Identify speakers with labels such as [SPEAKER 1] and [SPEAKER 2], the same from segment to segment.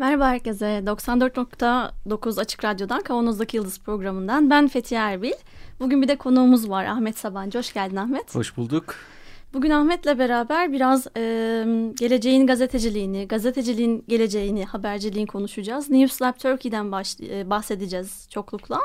[SPEAKER 1] Merhaba herkese. 94.9 Açık Radyo'dan Kavanoz'daki Yıldız programından ben Fethiye Erbil. Bugün bir de konuğumuz var Ahmet Sabancı. Hoş geldin Ahmet.
[SPEAKER 2] Hoş bulduk.
[SPEAKER 1] Bugün Ahmet'le beraber biraz e, geleceğin gazeteciliğini, gazeteciliğin geleceğini, haberciliğin konuşacağız. News Lab Turkey'den baş, e, bahsedeceğiz çoklukla.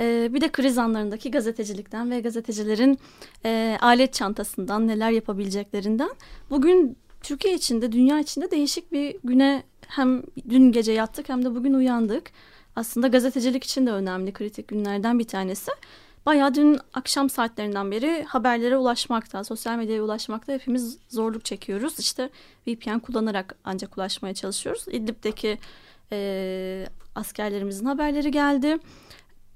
[SPEAKER 1] E, bir de kriz anlarındaki gazetecilikten ve gazetecilerin e, alet çantasından neler yapabileceklerinden. Bugün Türkiye içinde, dünya içinde değişik bir güne hem dün gece yattık hem de bugün uyandık. Aslında gazetecilik için de önemli kritik günlerden bir tanesi. Bayağı dün akşam saatlerinden beri haberlere ulaşmakta, sosyal medyaya ulaşmakta hepimiz zorluk çekiyoruz. İşte VPN kullanarak ancak ulaşmaya çalışıyoruz. İdlib'deki e, askerlerimizin haberleri geldi.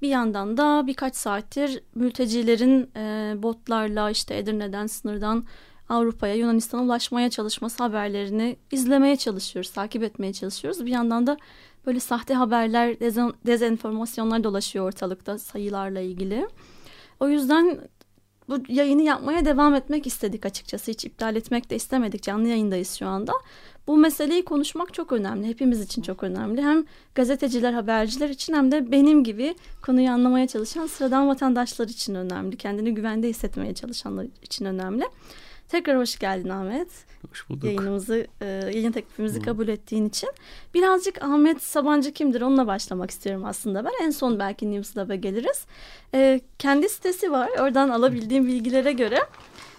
[SPEAKER 1] Bir yandan da birkaç saattir mültecilerin e, botlarla işte Edirne'den, sınırdan Avrupa'ya, Yunanistan'a ulaşmaya çalışması haberlerini izlemeye çalışıyoruz, takip etmeye çalışıyoruz. Bir yandan da böyle sahte haberler, dezen, dezenformasyonlar dolaşıyor ortalıkta sayılarla ilgili. O yüzden bu yayını yapmaya devam etmek istedik açıkçası. Hiç iptal etmek de istemedik. Canlı yayındayız şu anda. Bu meseleyi konuşmak çok önemli. Hepimiz için çok önemli. Hem gazeteciler, haberciler için hem de benim gibi konuyu anlamaya çalışan sıradan vatandaşlar için önemli. Kendini güvende hissetmeye çalışanlar için önemli. Tekrar hoş geldin Ahmet.
[SPEAKER 2] Hoş bulduk.
[SPEAKER 1] Yayınımızı, e, yayın teklifimizi kabul ettiğin için. Birazcık Ahmet Sabancı kimdir onunla başlamak istiyorum aslında ben. En son belki Newslab'a geliriz. E, kendi sitesi var. Oradan alabildiğim bilgilere göre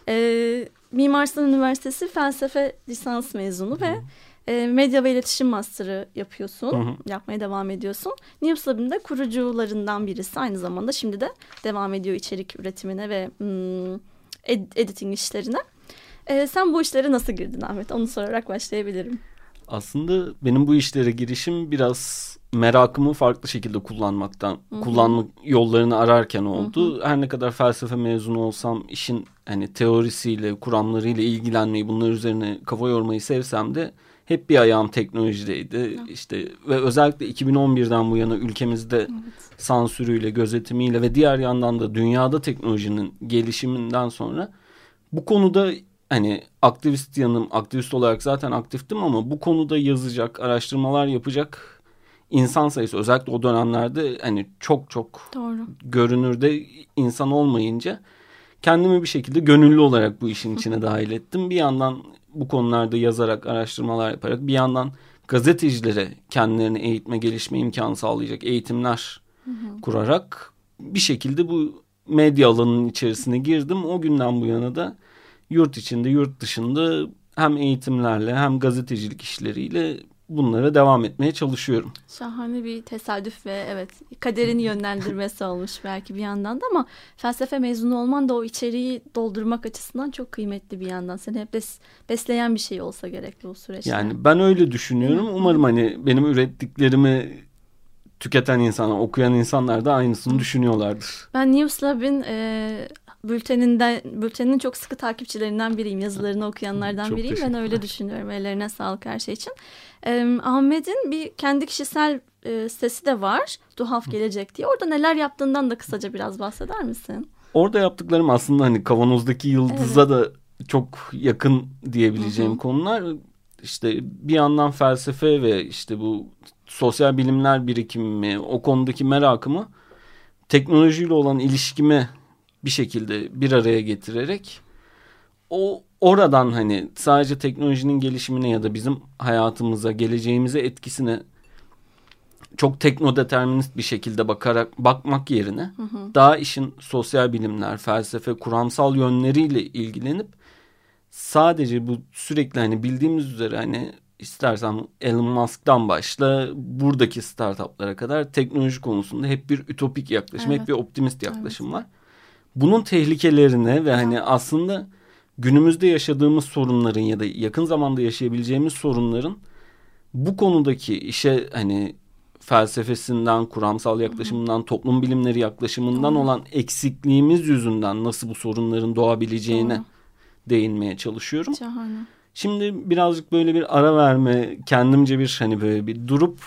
[SPEAKER 1] e, Mimar Sinan Üniversitesi felsefe lisans mezunu Hı. ve e, medya ve iletişim master'ı yapıyorsun. Hı hı. Yapmaya devam ediyorsun. Newslab'ın da kurucularından birisi. Aynı zamanda şimdi de devam ediyor içerik üretimine ve hmm, ed editing işlerine. Ee, sen bu işlere nasıl girdin Ahmet? Onu sorarak başlayabilirim.
[SPEAKER 2] Aslında benim bu işlere girişim biraz merakımı farklı şekilde kullanmaktan, Hı-hı. kullanmak yollarını ararken oldu. Hı-hı. Her ne kadar felsefe mezunu olsam işin hani teorisiyle, kuramlarıyla ilgilenmeyi, bunlar üzerine kafa yormayı sevsem de hep bir ayağım teknolojideydi. Hı. İşte ve özellikle 2011'den bu yana ülkemizde evet. sansürüyle, gözetimiyle ve diğer yandan da dünyada teknolojinin gelişiminden sonra bu konuda hani aktivist yanım, aktivist olarak zaten aktiftim ama bu konuda yazacak, araştırmalar yapacak insan sayısı özellikle o dönemlerde hani çok çok
[SPEAKER 1] Doğru.
[SPEAKER 2] görünürde insan olmayınca kendimi bir şekilde gönüllü olarak bu işin içine dahil ettim. Bir yandan bu konularda yazarak, araştırmalar yaparak bir yandan gazetecilere kendilerini eğitme, gelişme imkanı sağlayacak eğitimler hı hı. kurarak bir şekilde bu medya alanının içerisine girdim. O günden bu yana da yurt içinde yurt dışında hem eğitimlerle hem gazetecilik işleriyle bunlara devam etmeye çalışıyorum.
[SPEAKER 1] Şahane bir tesadüf ve evet kaderin yönlendirmesi olmuş belki bir yandan da ama felsefe mezunu olman da o içeriği doldurmak açısından çok kıymetli bir yandan. Seni hep bes, besleyen bir şey olsa gerekli o süreçte.
[SPEAKER 2] Yani ben öyle düşünüyorum. Umarım hani benim ürettiklerimi tüketen insanlar, okuyan insanlar da aynısını düşünüyorlardır.
[SPEAKER 1] Ben Newslab'in e, bülteninden bülteninin çok sıkı takipçilerinden biriyim. Yazılarını okuyanlardan çok biriyim. Ben öyle düşünüyorum. Ellerine sağlık her şey için. E, Ahmet'in bir kendi kişisel e, sitesi de var. Tuhaf Gelecek diye. Orada neler yaptığından da kısaca biraz bahseder misin?
[SPEAKER 2] Orada yaptıklarım aslında hani kavanozdaki yıldıza evet. da çok yakın diyebileceğim Hı-hı. konular. İşte bir yandan felsefe ve işte bu sosyal bilimler birikimimi, o konudaki merakımı teknolojiyle olan ilişkimi bir şekilde bir araya getirerek o oradan hani sadece teknolojinin gelişimine ya da bizim hayatımıza, geleceğimize etkisine çok teknodeterminist bir şekilde bakarak bakmak yerine hı hı. daha işin sosyal bilimler, felsefe, kuramsal yönleriyle ilgilenip sadece bu sürekli hani bildiğimiz üzere hani istersen Elon Musk'tan başla buradaki startuplara kadar teknoloji konusunda hep bir ütopik yaklaşım, evet. hep bir optimist yaklaşım evet. var bunun tehlikelerine ve hani aslında günümüzde yaşadığımız sorunların ya da yakın zamanda yaşayabileceğimiz sorunların bu konudaki işe hani felsefesinden, kuramsal yaklaşımından, toplum bilimleri yaklaşımından Doğru. olan eksikliğimiz yüzünden nasıl bu sorunların doğabileceğine Doğru. değinmeye çalışıyorum.
[SPEAKER 1] Şahane.
[SPEAKER 2] Şimdi birazcık böyle bir ara verme, kendimce bir hani böyle bir durup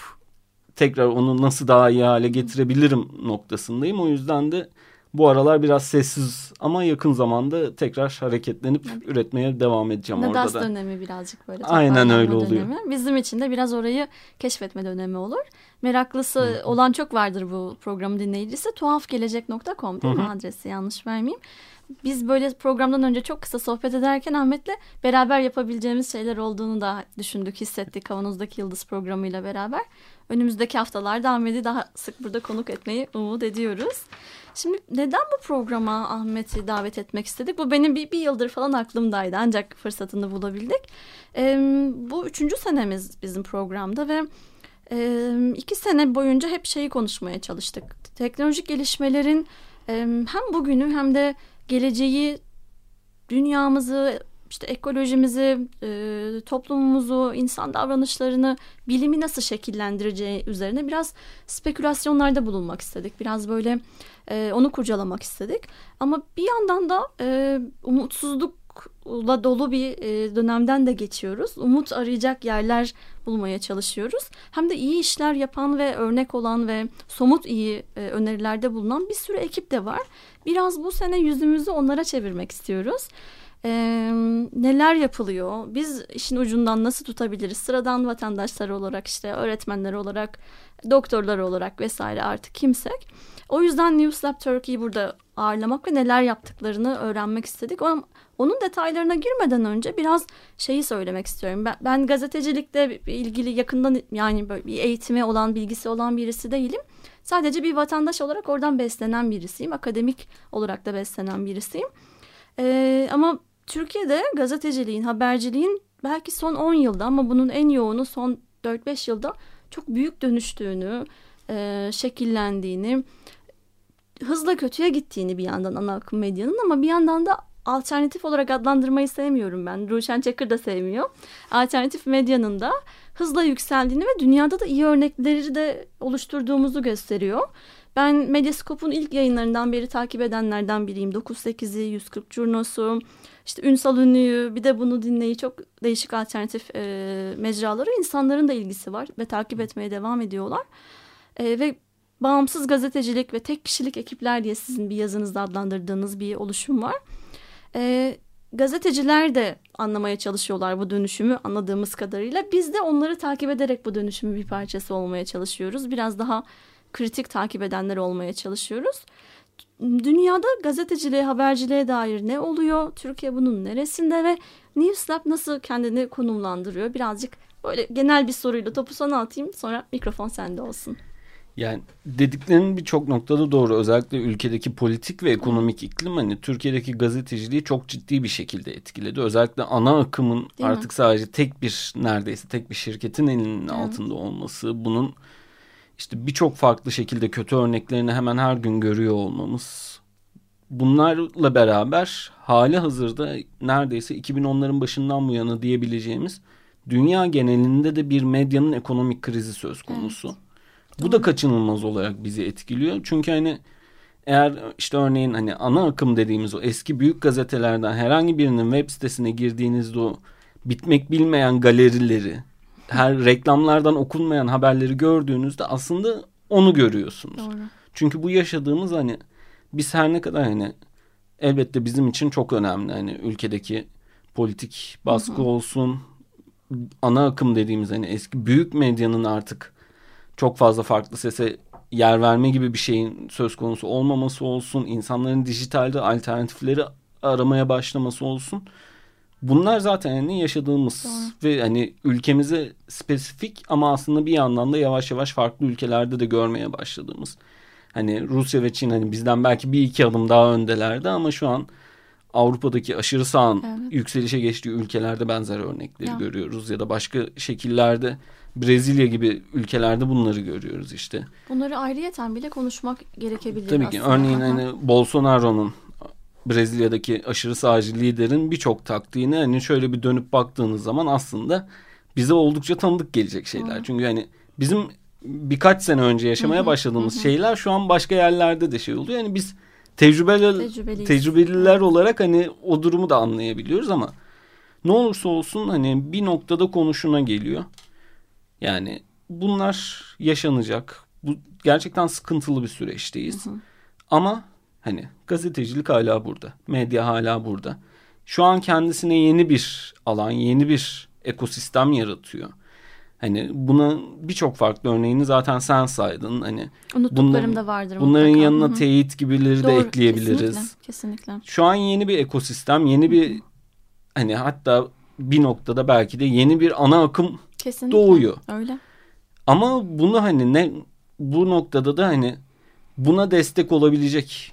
[SPEAKER 2] tekrar onu nasıl daha iyi hale getirebilirim noktasındayım. O yüzden de bu aralar biraz sessiz ama yakın zamanda tekrar hareketlenip evet. üretmeye devam edeceğim
[SPEAKER 1] Nadas
[SPEAKER 2] orada da.
[SPEAKER 1] dönemi birazcık böyle.
[SPEAKER 2] Aynen öyle oluyor.
[SPEAKER 1] Bizim için de biraz orayı keşfetme dönemi olur. Meraklısı Hı. olan çok vardır bu programın dinleyicisi. Tuhafgelecek.com değil Hı. mi adresi yanlış vermeyeyim. Biz böyle programdan önce çok kısa sohbet ederken Ahmet'le beraber yapabileceğimiz şeyler olduğunu da düşündük, hissettik Kavanoz'daki Yıldız programıyla beraber. Önümüzdeki haftalarda Ahmet'i daha sık burada konuk etmeyi umut ediyoruz. Şimdi neden bu programa Ahmet'i davet etmek istedik? Bu benim bir, bir yıldır falan aklımdaydı ancak fırsatını bulabildik. Ee, bu üçüncü senemiz bizim programda ve e, iki sene boyunca hep şeyi konuşmaya çalıştık. Teknolojik gelişmelerin hem bugünü hem de geleceği, dünyamızı, işte ekolojimizi, e, toplumumuzu, insan davranışlarını, bilimi nasıl şekillendireceği üzerine biraz spekülasyonlarda bulunmak istedik. Biraz böyle e, onu kurcalamak istedik. Ama bir yandan da e, umutsuzlukla dolu bir e, dönemden de geçiyoruz. Umut arayacak yerler bulmaya çalışıyoruz. Hem de iyi işler yapan ve örnek olan ve somut iyi önerilerde bulunan bir sürü ekip de var. Biraz bu sene yüzümüzü onlara çevirmek istiyoruz. Ee, neler yapılıyor? Biz işin ucundan nasıl tutabiliriz? Sıradan vatandaşlar olarak işte öğretmenler olarak, doktorlar olarak vesaire artık kimsek. O yüzden News Lab Turkey'yi burada ağırlamak ve neler yaptıklarını öğrenmek istedik. Ama onun detaylarına girmeden önce biraz şeyi söylemek istiyorum. Ben, ben gazetecilikle ilgili yakından yani böyle bir eğitimi olan, bilgisi olan birisi değilim. Sadece bir vatandaş olarak oradan beslenen birisiyim. Akademik olarak da beslenen birisiyim. Ee, ama Türkiye'de gazeteciliğin, haberciliğin belki son 10 yılda ama bunun en yoğunu son 4-5 yılda çok büyük dönüştüğünü, e, şekillendiğini, hızla kötüye gittiğini bir yandan ana akım medyanın ama bir yandan da alternatif olarak adlandırmayı sevmiyorum ben. Ruşen Çakır da sevmiyor. Alternatif medyanın da hızla yükseldiğini ve dünyada da iyi örnekleri de oluşturduğumuzu gösteriyor. Ben Medyascope'un ilk yayınlarından beri takip edenlerden biriyim. 9-8'i, 140 Curnos'u, işte Ünsal Ünlü'yü bir de bunu dinleyi çok değişik alternatif e, mecraları insanların da ilgisi var ve takip etmeye devam ediyorlar. E, ve bağımsız gazetecilik ve tek kişilik ekipler diye sizin bir yazınızda adlandırdığınız bir oluşum var. E, gazeteciler de anlamaya çalışıyorlar bu dönüşümü anladığımız kadarıyla. Biz de onları takip ederek bu dönüşümün bir parçası olmaya çalışıyoruz. Biraz daha kritik takip edenler olmaya çalışıyoruz. Dünyada gazeteciliğe, haberciliğe dair ne oluyor? Türkiye bunun neresinde ve Newslab nasıl kendini konumlandırıyor? Birazcık böyle genel bir soruyla topu sana atayım sonra mikrofon sende olsun.
[SPEAKER 2] Yani dediklerinin birçok noktada doğru. Özellikle ülkedeki politik ve ekonomik iklim hani Türkiye'deki gazeteciliği çok ciddi bir şekilde etkiledi. Özellikle ana akımın Değil artık mi? sadece tek bir neredeyse tek bir şirketin elinin evet. altında olması, bunun işte birçok farklı şekilde kötü örneklerini hemen her gün görüyor olmamız. Bunlarla beraber hali hazırda neredeyse 2010'ların başından bu yana diyebileceğimiz dünya genelinde de bir medyanın ekonomik krizi söz konusu. Evet. Bu da kaçınılmaz olarak bizi etkiliyor. Çünkü hani eğer işte örneğin hani ana akım dediğimiz o eski büyük gazetelerden herhangi birinin web sitesine girdiğinizde o bitmek bilmeyen galerileri, her reklamlardan okunmayan haberleri gördüğünüzde aslında onu görüyorsunuz. Doğru. Çünkü bu yaşadığımız hani biz her ne kadar hani elbette bizim için çok önemli hani ülkedeki politik baskı hı hı. olsun ana akım dediğimiz hani eski büyük medyanın artık çok fazla farklı sese yer verme gibi bir şeyin söz konusu olmaması olsun, insanların dijitalde alternatifleri aramaya başlaması olsun. Bunlar zaten hani yaşadığımız Doğru. ve hani ülkemize spesifik ama aslında bir yandan da yavaş yavaş farklı ülkelerde de görmeye başladığımız. Hani Rusya ve Çin hani bizden belki bir iki adım daha öndelerdi ama şu an Avrupa'daki aşırı sağın evet. yükselişe geçtiği ülkelerde benzer örnekleri ya. görüyoruz ya da başka şekillerde Brezilya gibi ülkelerde bunları görüyoruz işte.
[SPEAKER 1] Bunları ayrıyeten bile konuşmak gerekebilir
[SPEAKER 2] Tabii ki aslında. örneğin hani Bolsonaro'nun Brezilya'daki aşırı sağcı liderin birçok taktiğini hani şöyle bir dönüp baktığınız zaman aslında bize oldukça tanıdık gelecek şeyler. Hı. Çünkü hani bizim birkaç sene önce yaşamaya
[SPEAKER 1] Hı hı,
[SPEAKER 2] başladığımız
[SPEAKER 1] hı.
[SPEAKER 2] şeyler şu an başka yerlerde de şey oluyor. Yani biz tecrübeli, tecrübeliler olarak hani o durumu da anlayabiliyoruz ama ne olursa olsun hani bir noktada konuşuna geliyor. Yani bunlar yaşanacak. Bu gerçekten sıkıntılı bir süreçteyiz. Ama hani gazetecilik hala burada. Medya hala burada. Şu an kendisine yeni bir alan, yeni bir ekosistem yaratıyor. Hani buna birçok farklı örneğini zaten sen saydın. Hani
[SPEAKER 1] Unuttuklarım
[SPEAKER 2] bunların-
[SPEAKER 1] da vardır
[SPEAKER 2] bunların
[SPEAKER 1] mutlaka.
[SPEAKER 2] yanına
[SPEAKER 1] Hı hı.
[SPEAKER 2] teyit gibileri de
[SPEAKER 1] Doğru,
[SPEAKER 2] ekleyebiliriz.
[SPEAKER 1] Kesinlikle, kesinlikle.
[SPEAKER 2] Şu an yeni bir ekosistem, yeni bir hani hatta bir noktada belki de yeni bir ana akım
[SPEAKER 1] kesinlikle.
[SPEAKER 2] doğuyor.
[SPEAKER 1] Öyle.
[SPEAKER 2] Ama bunu hani ne bu noktada da hani buna destek olabilecek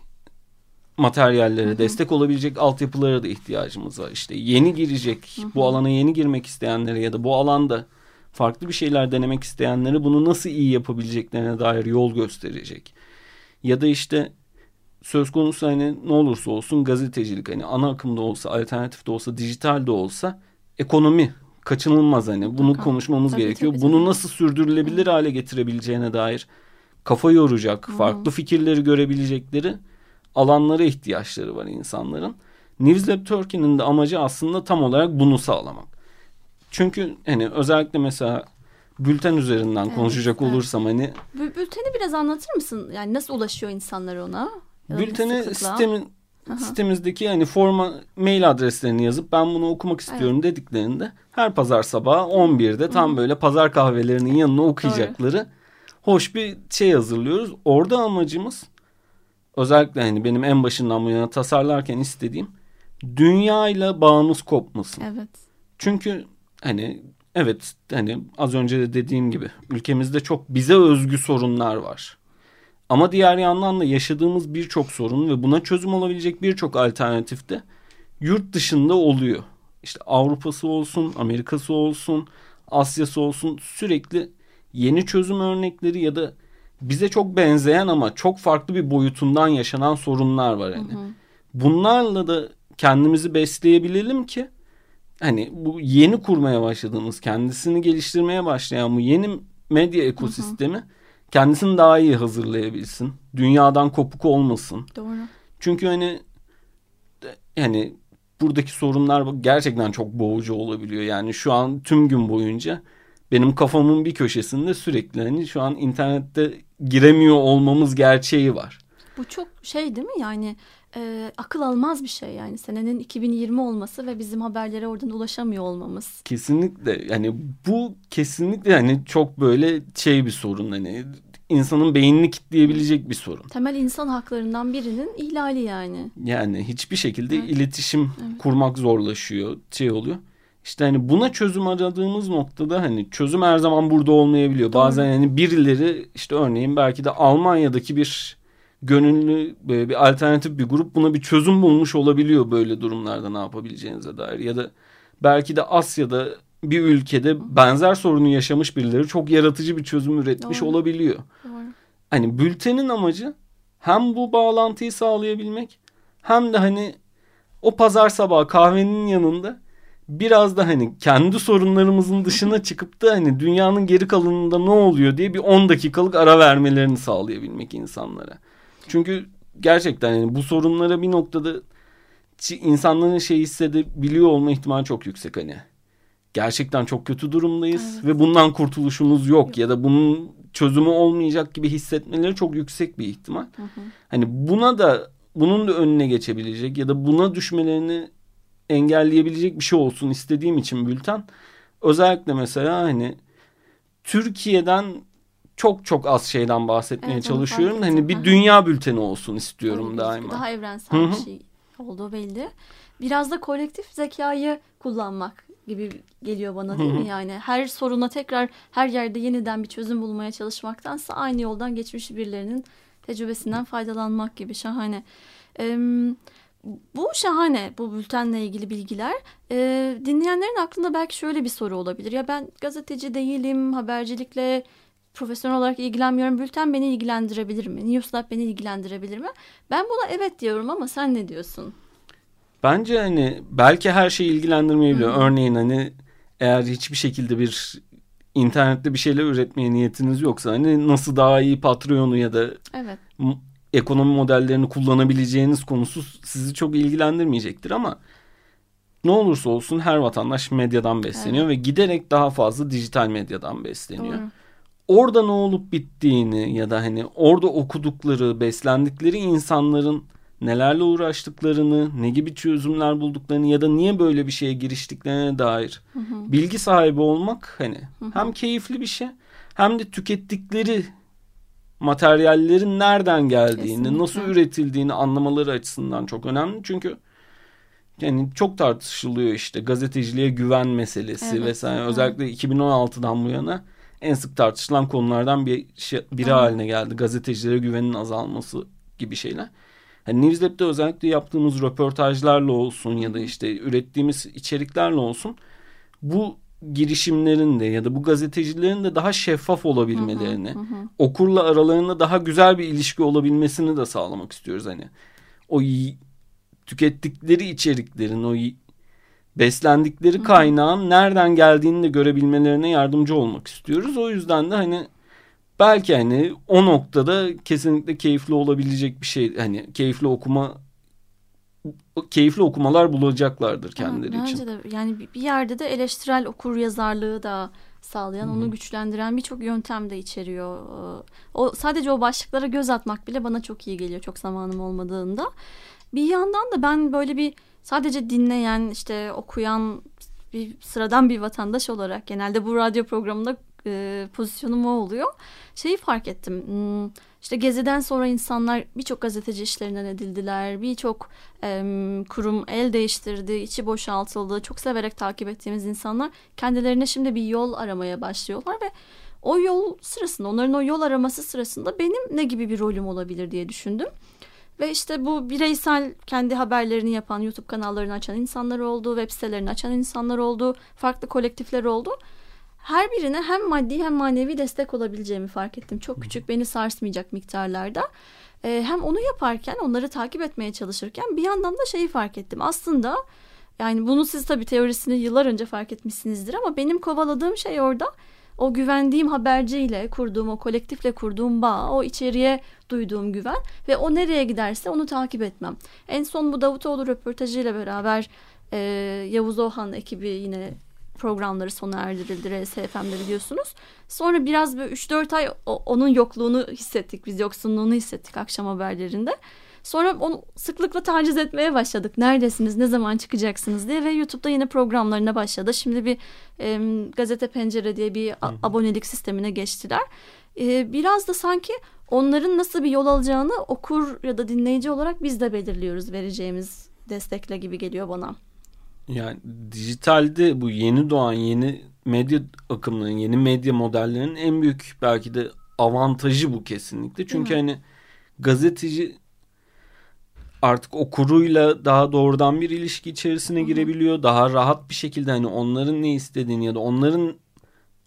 [SPEAKER 2] materyallere, destek olabilecek altyapılara da ihtiyacımız var. İşte yeni girecek, bu alana yeni girmek isteyenlere ya da bu alanda farklı bir şeyler denemek isteyenlere bunu nasıl iyi yapabileceklerine dair yol gösterecek. Ya da işte söz konusu hani ne olursa olsun gazetecilik hani ana akımda olsa, alternatif de olsa, dijital de olsa ekonomi kaçınılmaz hani bunu
[SPEAKER 1] Mutlaka.
[SPEAKER 2] konuşmamız
[SPEAKER 1] Tabii,
[SPEAKER 2] gerekiyor.
[SPEAKER 1] tabii,
[SPEAKER 2] Bunu
[SPEAKER 1] tabii.
[SPEAKER 2] nasıl sürdürülebilir hale getirebileceğine dair kafa yoracak, farklı fikirleri görebilecekleri alanlara ihtiyaçları var insanların. Newslab Turkey'nin de amacı aslında tam olarak bunu sağlamak. Çünkü hani özellikle mesela bülten üzerinden
[SPEAKER 1] Evet,
[SPEAKER 2] konuşacak
[SPEAKER 1] evet.
[SPEAKER 2] olursam hani
[SPEAKER 1] Bü- Bülteni biraz anlatır mısın? Yani nasıl ulaşıyor insanlar ona?
[SPEAKER 2] Bülteni sistemin sitemizdeki hani forma mail adreslerini yazıp ben bunu okumak istiyorum dediklerinde her pazar sabahı 11'de tam böyle pazar kahvelerinin yanına okuyacakları hoş bir şey hazırlıyoruz. Orada amacımız özellikle hani benim en başından bu yana tasarlarken istediğim dünyayla bağımız kopmasın.
[SPEAKER 1] Evet.
[SPEAKER 2] Çünkü hani evet hani az önce de dediğim gibi ülkemizde çok bize özgü sorunlar var. Ama diğer yandan da yaşadığımız birçok sorun ve buna çözüm olabilecek birçok alternatif de yurt dışında oluyor. İşte Avrupa'sı olsun, Amerika'sı olsun, Asya'sı olsun sürekli yeni çözüm örnekleri ya da bize çok benzeyen ama çok farklı bir boyutundan yaşanan sorunlar var hani. Bunlarla da kendimizi besleyebilelim ki hani bu yeni kurmaya başladığımız, kendisini geliştirmeye başlayan bu yeni medya ekosistemi kendisini daha iyi hazırlayabilsin. Dünyadan kopuk olmasın.
[SPEAKER 1] Doğru.
[SPEAKER 2] Çünkü hani yani buradaki sorunlar gerçekten çok boğucu olabiliyor. Yani şu an tüm gün boyunca benim kafamın bir köşesinde sürekli hani şu an internette giremiyor olmamız gerçeği var.
[SPEAKER 1] Bu çok şey değil mi yani e, akıl almaz bir şey yani senenin 2020 olması ve bizim haberlere oradan ulaşamıyor olmamız.
[SPEAKER 2] Kesinlikle yani bu kesinlikle hani çok böyle şey bir sorun hani insanın beynini kitleyebilecek bir sorun.
[SPEAKER 1] Temel insan haklarından birinin ihlali yani.
[SPEAKER 2] Yani hiçbir şekilde
[SPEAKER 1] Evet.
[SPEAKER 2] iletişim kurmak zorlaşıyor, şey oluyor. İşte hani buna çözüm aradığımız noktada hani çözüm her zaman burada olmayabiliyor. Bazen hani birileri işte örneğin belki de Almanya'daki bir gönüllü böyle bir alternatif bir grup buna bir çözüm bulmuş olabiliyor böyle durumlarda ne yapabileceğinize dair. Ya da belki de Asya'da bir ülkede benzer sorunu yaşamış birileri çok yaratıcı bir çözüm üretmiş
[SPEAKER 1] Doğru.
[SPEAKER 2] olabiliyor.
[SPEAKER 1] Doğru.
[SPEAKER 2] Hani bültenin amacı hem bu bağlantıyı sağlayabilmek hem de hani o pazar sabahı kahvenin yanında biraz da hani kendi sorunlarımızın dışına çıkıp da hani dünyanın geri kalanında ne oluyor diye bir 10 dakikalık ara vermelerini sağlayabilmek insanlara. Çünkü gerçekten yani bu sorunlara bir noktada insanların şey hissedebiliyor olma ihtimali çok yüksek hani. Gerçekten çok kötü durumdayız
[SPEAKER 1] Evet.
[SPEAKER 2] ve bundan kurtuluşumuz yok ya da bunun çözümü olmayacak gibi hissetmeleri çok yüksek bir ihtimal. Hani buna da bunun da önüne geçebilecek ya da buna düşmelerini engelleyebilecek bir şey olsun istediğim için bülten özellikle mesela hani Türkiye'den çok çok az şeyden bahsetmeye
[SPEAKER 1] Evet,
[SPEAKER 2] çalışıyorum. Hani bir dünya bülteni olsun istiyorum
[SPEAKER 1] gözüküyor.
[SPEAKER 2] daima.
[SPEAKER 1] Daha evrensel
[SPEAKER 2] Hı hı.
[SPEAKER 1] bir şey olduğu belli. Biraz da kolektif zekayı kullanmak gibi geliyor bana değil mi? Yani her soruna tekrar her yerde yeniden bir çözüm bulmaya çalışmaktansa aynı yoldan geçmiş birilerinin tecrübesinden faydalanmak gibi şahane. Ee, bu şahane bu bültenle ilgili bilgiler. Ee, dinleyenlerin aklında belki şöyle bir soru olabilir. Ya ben gazeteci değilim, habercilikle profesyonel olarak ilgilenmiyorum. Bülten beni ilgilendirebilir mi? Newslab beni ilgilendirebilir mi? Ben buna evet diyorum ama sen ne diyorsun?
[SPEAKER 2] Bence hani belki her şeyi ilgilendirmeyebiliyor. Örneğin hani eğer hiçbir şekilde bir internette bir şeyler üretmeye niyetiniz yoksa hani nasıl daha iyi Patreon'u ya da
[SPEAKER 1] evet.
[SPEAKER 2] ekonomi modellerini kullanabileceğiniz konusu sizi çok ilgilendirmeyecektir ama ne olursa olsun her vatandaş medyadan besleniyor evet. ve giderek daha fazla dijital medyadan besleniyor. Doğru. Orada ne olup bittiğini ya da hani orada okudukları, beslendikleri insanların nelerle uğraştıklarını, ne gibi çözümler bulduklarını ya da niye böyle bir şeye giriştiklerine dair hı hı. bilgi sahibi olmak hani hı hı. hem keyifli bir şey hem de tükettikleri materyallerin nereden geldiğini, Kesinlikle. nasıl üretildiğini anlamaları açısından çok önemli. Çünkü yani çok tartışılıyor işte gazeteciliğe güven meselesi evet, vesaire. Evet. Özellikle 2016'dan bu yana en sık tartışılan konulardan bir şey, biri evet. haline geldi. Gazetecilere güvenin azalması gibi şeyler. Hani Newslab'de özellikle yaptığımız röportajlarla olsun ya da işte ürettiğimiz içeriklerle olsun bu girişimlerin de ya da bu gazetecilerin de daha şeffaf olabilmelerini, hı hı hı. okurla aralarında daha güzel bir ilişki olabilmesini de sağlamak istiyoruz hani. O tükettikleri içeriklerin, o beslendikleri kaynağın nereden geldiğini de görebilmelerine yardımcı olmak istiyoruz. O yüzden de hani belki hani o noktada kesinlikle keyifli olabilecek bir şey hani keyifli okuma keyifli okumalar bulacaklardır kendileri evet, için.
[SPEAKER 1] Bence de yani bir yerde de eleştirel okur yazarlığı da sağlayan, Hı-hı. onu güçlendiren birçok yöntem de içeriyor. O sadece o başlıklara göz atmak bile bana çok iyi geliyor çok zamanım olmadığında. Bir yandan da ben böyle bir sadece dinleyen, işte okuyan bir sıradan bir vatandaş olarak genelde bu radyo programında e, pozisyonum o oluyor. Şeyi fark ettim. Hmm, işte Gezi'den sonra insanlar birçok gazeteci işlerinden edildiler. Birçok e, kurum el değiştirdi, içi boşaltıldı. Çok severek takip ettiğimiz insanlar kendilerine şimdi bir yol aramaya başlıyorlar ve o yol sırasında, onların o yol araması sırasında benim ne gibi bir rolüm olabilir diye düşündüm. Ve işte bu bireysel kendi haberlerini yapan, YouTube kanallarını açan insanlar oldu, web sitelerini açan insanlar oldu, farklı kolektifler oldu her birine hem maddi hem manevi destek olabileceğimi fark ettim. Çok küçük beni sarsmayacak miktarlarda. Ee, hem onu yaparken onları takip etmeye çalışırken bir yandan da şeyi fark ettim. Aslında yani bunu siz tabii teorisini yıllar önce fark etmişsinizdir ama benim kovaladığım şey orada o güvendiğim haberciyle kurduğum o kolektifle kurduğum bağ, o içeriye duyduğum güven ve o nereye giderse onu takip etmem. En son bu Davutoğlu röportajıyla beraber e, Yavuz Ohan ekibi yine programları sona erdirildi RSFM'de biliyorsunuz. Sonra biraz böyle 3-4 ay onun yokluğunu hissettik. Biz yoksunluğunu hissettik akşam haberlerinde. Sonra onu sıklıkla taciz etmeye başladık. Neredesiniz, ne zaman çıkacaksınız diye ve YouTube'da yine programlarına başladı. Şimdi bir e, gazete pencere diye bir a- abonelik sistemine geçtiler. E, biraz da sanki onların nasıl bir yol alacağını okur ya da dinleyici olarak biz de belirliyoruz vereceğimiz destekle gibi geliyor bana.
[SPEAKER 2] Yani dijitalde bu yeni doğan yeni medya akımlarının, yeni medya modellerinin en büyük belki de avantajı bu kesinlikle. Çünkü hani gazeteci artık okuruyla daha doğrudan bir ilişki içerisine girebiliyor. Daha rahat bir şekilde hani onların ne istediğini ya da onların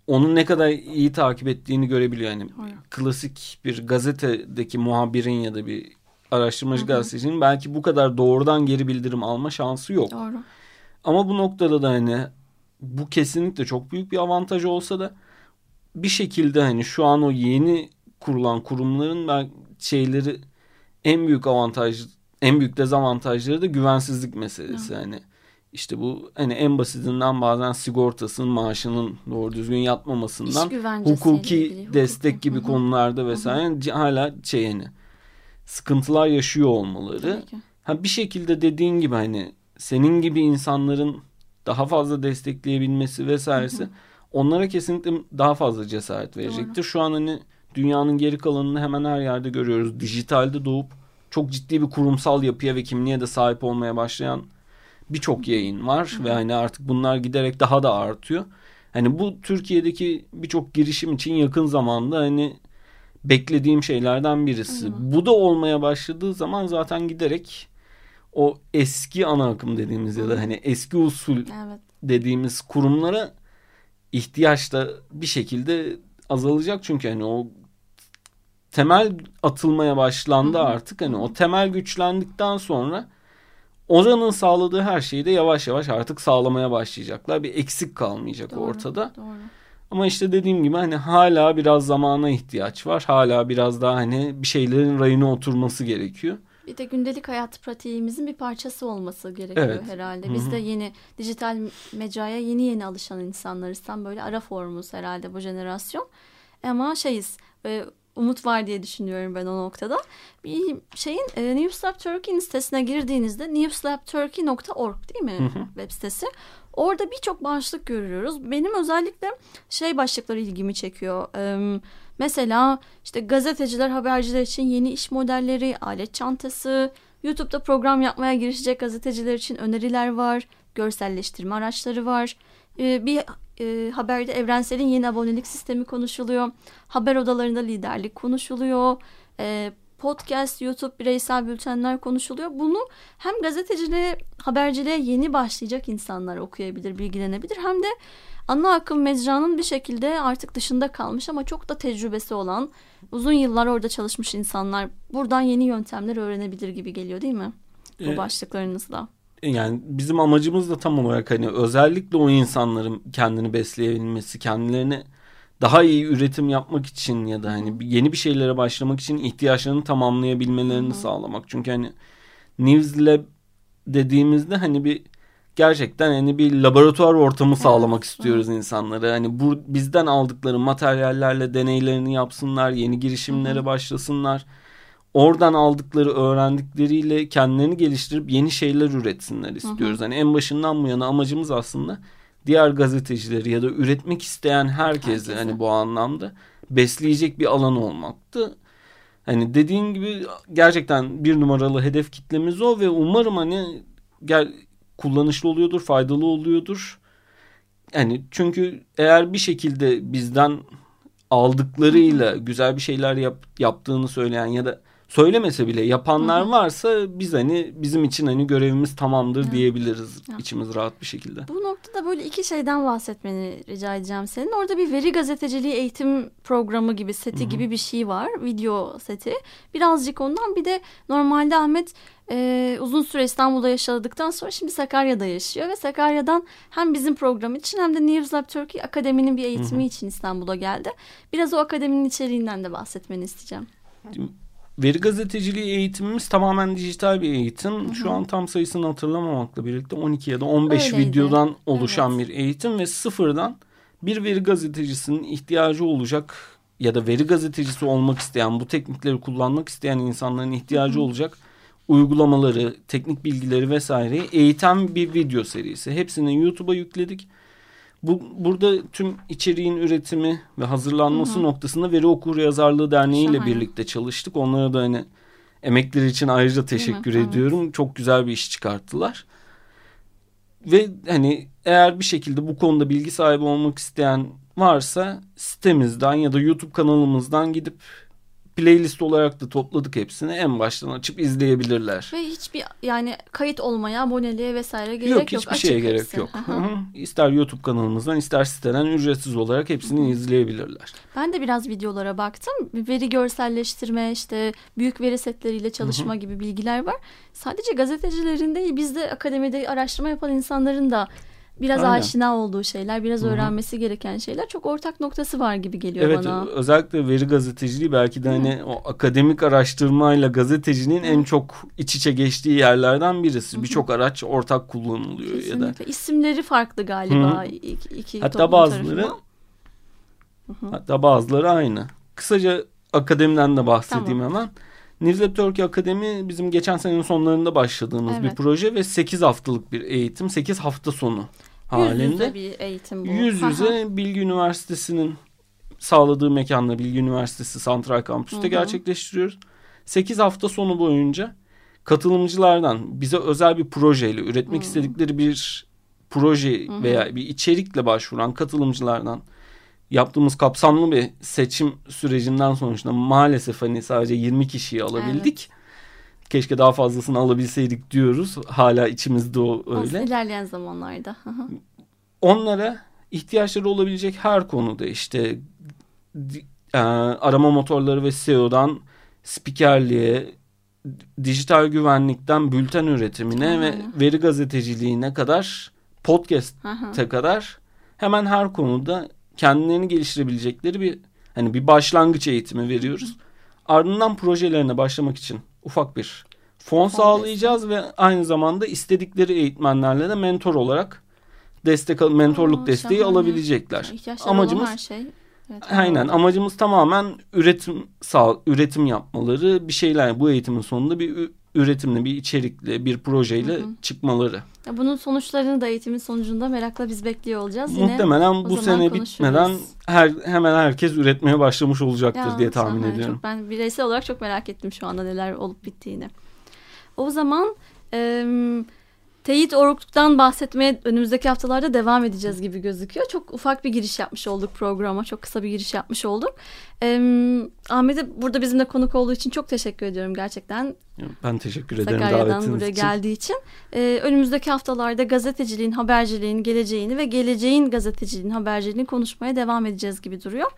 [SPEAKER 2] onu ne kadar iyi takip ettiğini görebiliyor. Yani klasik bir gazetedeki muhabirin ya da bir araştırmacı gazetecinin belki bu kadar doğrudan geri bildirim alma şansı yok.
[SPEAKER 1] Doğru.
[SPEAKER 2] Ama bu noktada da hani bu kesinlikle çok büyük bir avantaj olsa da bir şekilde hani şu an o yeni kurulan kurumların ben şeyleri en büyük avantaj en büyük dezavantajları da güvensizlik meselesi. Hani işte bu hani en basitinden bazen sigortasının maaşının doğru düzgün yatmamasından hukuki destek gibi Hı-hı. konularda vesaire Hı-hı. hala şey hani sıkıntılar yaşıyor olmaları. Ha bir şekilde dediğin gibi hani senin gibi insanların daha fazla destekleyebilmesi vesairesi hı hı. onlara kesinlikle daha fazla cesaret verecektir. Doğru. Şu an hani dünyanın geri kalanını hemen her yerde görüyoruz. Dijitalde doğup çok ciddi bir kurumsal yapıya ve kimliğe de sahip olmaya başlayan birçok yayın var ve hani artık bunlar giderek daha da artıyor. Hani bu Türkiye'deki birçok girişim için yakın zamanda hani beklediğim şeylerden birisi. Hı. Bu da olmaya başladığı zaman zaten giderek o eski ana akım dediğimiz ya da hani eski usul evet. dediğimiz kurumlara ihtiyaç da bir şekilde azalacak çünkü hani o temel atılmaya başlandı artık hani o temel güçlendikten sonra oranın sağladığı her şeyi de yavaş yavaş artık sağlamaya başlayacaklar. Bir eksik kalmayacak doğru, ortada. Doğru. Ama işte dediğim gibi hani hala biraz zamana ihtiyaç var. Hala biraz daha hani bir şeylerin rayına oturması gerekiyor.
[SPEAKER 1] Bir de gündelik hayat pratiğimizin bir parçası olması gerekiyor
[SPEAKER 2] Evet.
[SPEAKER 1] herhalde. Biz de yeni dijital mecraya yeni yeni alışan insanlarız. Tam böyle ara formumuz herhalde bu jenerasyon. Ama şeyiz, e, umut var diye düşünüyorum ben o noktada. Bir şeyin e, Newslab Turkey'nin sitesine girdiğinizde newslabturkey.org değil mi web sitesi? Orada birçok başlık görüyoruz. Benim özellikle şey başlıkları ilgimi çekiyor. Ee, mesela işte gazeteciler, haberciler için yeni iş modelleri, alet çantası, YouTube'da program yapmaya girişecek gazeteciler için öneriler var, görselleştirme araçları var. Ee, bir e, haberde Evrensel'in yeni abonelik sistemi konuşuluyor. Haber odalarında liderlik konuşuluyor. Ee, podcast, YouTube, bireysel bültenler konuşuluyor. Bunu hem gazeteciliğe, haberciliğe yeni başlayacak insanlar okuyabilir, bilgilenebilir. Hem de ana akım mecranın bir şekilde artık dışında kalmış ama çok da tecrübesi olan, uzun yıllar orada çalışmış insanlar buradan yeni yöntemler öğrenebilir gibi geliyor değil mi? Bu
[SPEAKER 2] Ee,
[SPEAKER 1] başlıklarınızla.
[SPEAKER 2] Yani bizim amacımız da tam olarak hani özellikle o insanların kendini besleyebilmesi, kendilerini daha iyi üretim yapmak için ya da hani yeni bir şeylere başlamak için ihtiyaçlarını tamamlayabilmelerini sağlamak. Çünkü hani News Lab dediğimizde hani bir gerçekten hani bir laboratuvar ortamı sağlamak istiyoruz insanlara. Hani bu bizden aldıkları materyallerle deneylerini yapsınlar, yeni girişimlere başlasınlar. Oradan aldıkları öğrendikleriyle kendilerini geliştirip yeni şeyler üretsinler istiyoruz. Hani en başından bu yana amacımız aslında diğer gazetecileri ya da üretmek isteyen herkesi
[SPEAKER 1] Herkese.
[SPEAKER 2] hani bu anlamda besleyecek bir alan olmaktı. Hani dediğin gibi gerçekten bir numaralı hedef kitlemiz o ve umarım hani gel kullanışlı oluyordur, faydalı oluyordur. Yani çünkü eğer bir şekilde bizden aldıklarıyla güzel bir şeyler yap, yaptığını söyleyen ya da söylemese bile yapanlar varsa biz hani bizim için hani görevimiz tamamdır diyebiliriz içimiz rahat bir şekilde.
[SPEAKER 1] Bu noktada böyle iki şeyden bahsetmeni rica edeceğim senin. Orada bir veri gazeteciliği eğitim programı gibi seti gibi bir şey var. Video seti. Birazcık ondan bir de normalde Ahmet e, uzun süre İstanbul'da yaşadıktan sonra şimdi Sakarya'da yaşıyor. Ve Sakarya'dan hem bizim program için hem de News Lab Turkey Akademi'nin bir eğitimi için İstanbul'a geldi. Biraz o akademinin içeriğinden de bahsetmeni isteyeceğim.
[SPEAKER 2] Veri gazeteciliği eğitimimiz tamamen dijital bir eğitim. Şu an tam sayısını hatırlamamakla birlikte 12 ya da 15
[SPEAKER 1] Öyleydi.
[SPEAKER 2] videodan oluşan
[SPEAKER 1] Evet.
[SPEAKER 2] bir eğitim ve sıfırdan bir veri gazetecisinin ihtiyacı olacak ya da veri gazetecisi olmak isteyen, bu teknikleri kullanmak isteyen insanların ihtiyacı olacak uygulamaları, teknik bilgileri vesaireyi eğiten bir video serisi. Hepsini YouTube'a yükledik. Bu burada tüm içeriğin üretimi ve hazırlanması noktasında Veri Okur Yazarlığı Derneği ile birlikte çalıştık. Onlara da hani emekleri için ayrıca teşekkür
[SPEAKER 1] Evet.
[SPEAKER 2] ediyorum. Çok güzel bir iş çıkarttılar. Ve hani eğer bir şekilde bu konuda bilgi sahibi olmak isteyen varsa sitemizden ya da YouTube kanalımızdan gidip playlist olarak da topladık hepsini. En baştan açıp izleyebilirler.
[SPEAKER 1] Ve hiçbir yani kayıt olmaya, aboneliğe vesaire gerek yok.
[SPEAKER 2] yok hiçbir şeye gerek
[SPEAKER 1] hepsi.
[SPEAKER 2] yok.
[SPEAKER 1] Hı.
[SPEAKER 2] İster YouTube kanalımızdan ister siteden ücretsiz olarak hepsini izleyebilirler.
[SPEAKER 1] Ben de biraz videolara baktım. Veri görselleştirme, işte büyük veri setleriyle çalışma gibi bilgiler var. Sadece gazetecilerin değil, bizde akademide araştırma yapan insanların da biraz
[SPEAKER 2] Aynen.
[SPEAKER 1] aşina olduğu şeyler, biraz öğrenmesi gereken şeyler. Çok ortak noktası var gibi geliyor
[SPEAKER 2] Evet
[SPEAKER 1] bana.
[SPEAKER 2] özellikle veri gazeteciliği belki de hani o akademik araştırmayla gazeteciliğin en çok iç içe geçtiği yerlerden birisi. Birçok araç ortak kullanılıyor ya da
[SPEAKER 1] Kesinlikle. İsimleri farklı galiba iki, iki
[SPEAKER 2] Hatta bazıları
[SPEAKER 1] tarafından.
[SPEAKER 2] hatta bazıları aynı. Kısaca akademiden de bahsedeyim
[SPEAKER 1] Tamam.
[SPEAKER 2] hemen. Newslab Turkey Akademi bizim geçen senenin sonlarında başladığımız bir
[SPEAKER 1] Evet.
[SPEAKER 2] proje ve 8 haftalık bir eğitim, 8 hafta sonu
[SPEAKER 1] Yüz
[SPEAKER 2] halinde.
[SPEAKER 1] yüze bir eğitim bu.
[SPEAKER 2] Yüz
[SPEAKER 1] Hı hı.
[SPEAKER 2] yüze Bilgi Üniversitesi'nin sağladığı mekanda Bilgi Üniversitesi Santral Kampüs'te
[SPEAKER 1] Hı hı.
[SPEAKER 2] gerçekleştiriyoruz. 8 hafta sonu boyunca katılımcılardan bize özel bir projeyle üretmek istedikleri bir proje veya bir içerikle başvuran katılımcılardan yaptığımız kapsamlı bir seçim sürecinden sonuçta maalesef hani sadece 20 kişiyi alabildik. Keşke daha fazlasını alabilseydik diyoruz. Hala içimizde o öyle
[SPEAKER 1] Aslında ilerleyen zamanlarda.
[SPEAKER 2] Onlara ihtiyaçları olabilecek her konuda işte e, arama motorları ve SEO'dan spikerliğe, dijital güvenlikten bülten üretimine ve
[SPEAKER 1] Aynen.
[SPEAKER 2] veri gazeteciliğine kadar podcast'e kadar hemen her konuda kendilerini geliştirebilecekleri bir hani bir başlangıç eğitimi veriyoruz. Ardından projelerine başlamak için ufak bir fon sağlayacağız ve aynı zamanda istedikleri eğitmenlerle de mentor olarak destek mentorluk
[SPEAKER 1] Aa,
[SPEAKER 2] desteği
[SPEAKER 1] şahane.
[SPEAKER 2] alabilecekler.
[SPEAKER 1] İhtiyaçları
[SPEAKER 2] Amacımız
[SPEAKER 1] her şey. Evet,
[SPEAKER 2] Aynen amacımız tamamen üretim sağ üretim yapmaları bir şeyler bu eğitimin sonunda bir ü- üretimle bir içerikle bir projeyle çıkmaları.
[SPEAKER 1] Ya bunun sonuçlarını da eğitimin sonucunda merakla biz bekliyor olacağız. Yine
[SPEAKER 2] Muhtemelen bu sene bitmeden her hemen herkes üretmeye başlamış olacaktır
[SPEAKER 1] Ya,
[SPEAKER 2] diye tahmin
[SPEAKER 1] şahane.
[SPEAKER 2] ediyorum.
[SPEAKER 1] Çok, ben bireysel olarak çok merak ettim şu anda neler olup bittiğini. O zaman e, teyit oruktan bahsetmeye önümüzdeki haftalarda devam edeceğiz gibi gözüküyor. Çok ufak bir giriş yapmış olduk programa. Çok kısa bir giriş yapmış olduk. E, Ahmet'e burada bizimle konuk olduğu için çok teşekkür ediyorum gerçekten.
[SPEAKER 2] Ben teşekkür ederim
[SPEAKER 1] Sakarya'dan
[SPEAKER 2] davetiniz
[SPEAKER 1] buraya
[SPEAKER 2] için.
[SPEAKER 1] geldiği için. Ee, önümüzdeki haftalarda gazeteciliğin, haberciliğin geleceğini ve geleceğin gazeteciliğin, haberciliğini konuşmaya devam edeceğiz gibi duruyor.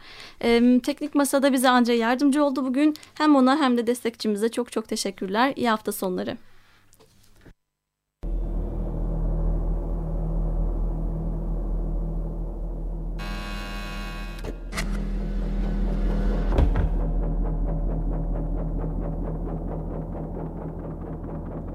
[SPEAKER 1] Ee, teknik Masa'da bize anca yardımcı oldu bugün. Hem ona hem de destekçimize çok çok teşekkürler. İyi hafta sonları.